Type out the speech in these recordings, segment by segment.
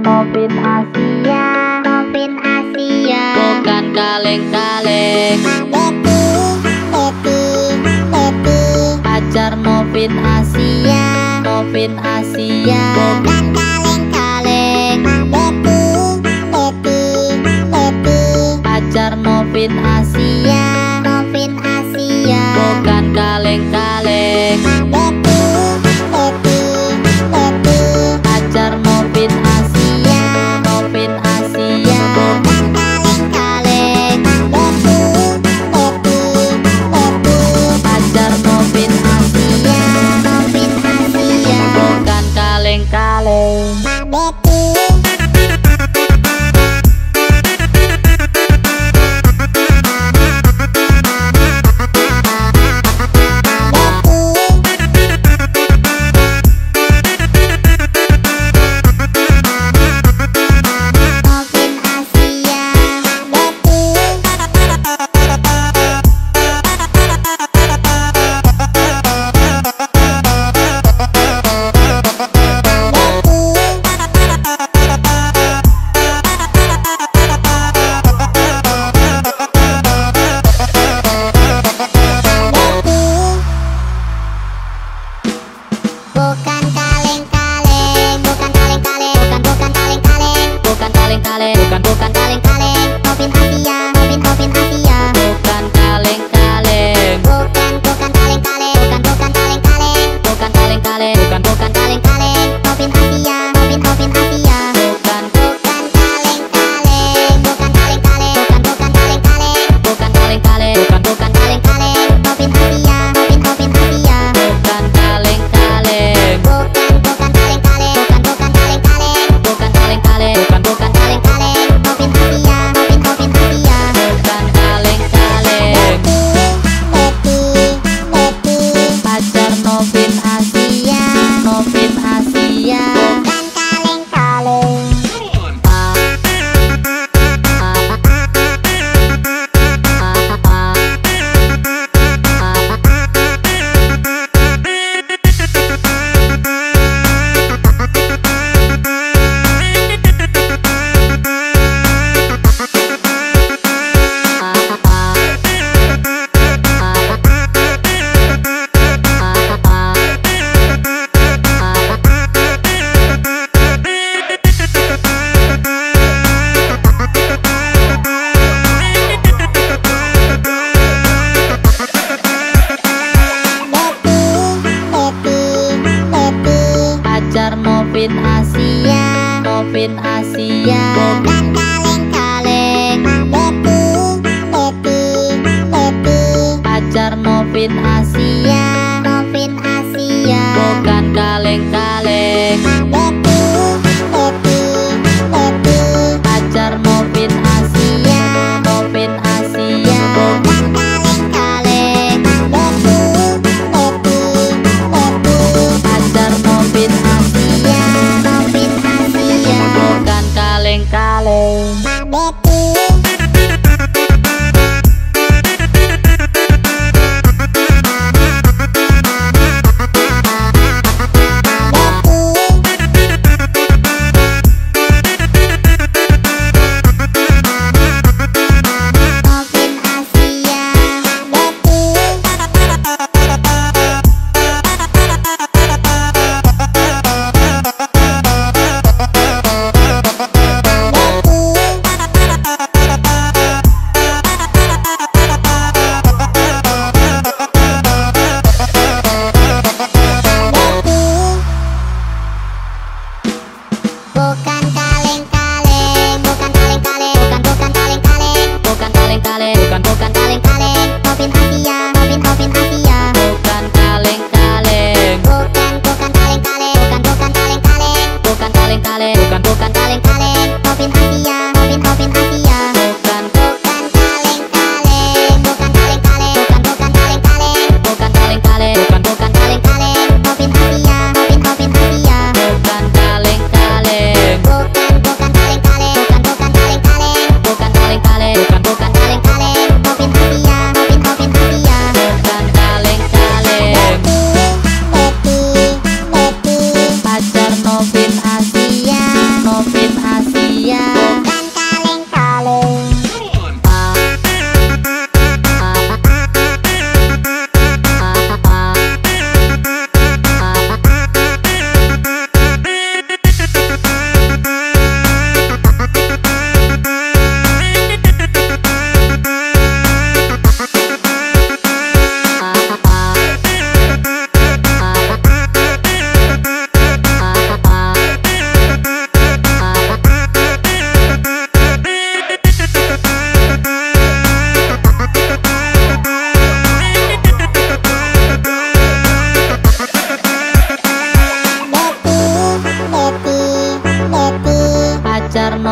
Kopin Asia. Kopin Asia. Bukan kaleng-kaleng. Eti, eti, eti Acar Mopin Asia. Iya. Mopin Asia. Bukan kaleng-kaleng. Eti, eti, eti Acar Mopin Asia. Iya, Mopin Asia. Bukan kaleng-kaleng. Betty bukan bukan kaleng-kaleng Kopin Asia. Kopin Asia. Bukan kaleng-kaleng. Leti, leti, leti Pacar Novin Asia. Novin Asia. Bukan kaleng-kaleng. Leti darling My Betty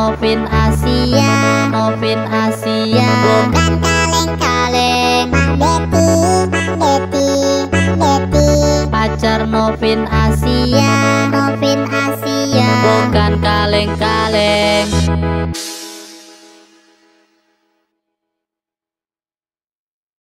Novin Asia Novin Asia. Bukan kaleng-kaleng Deti, Deti, Deti pacar Novin Asia Novin Asia. Bukan kaleng-kaleng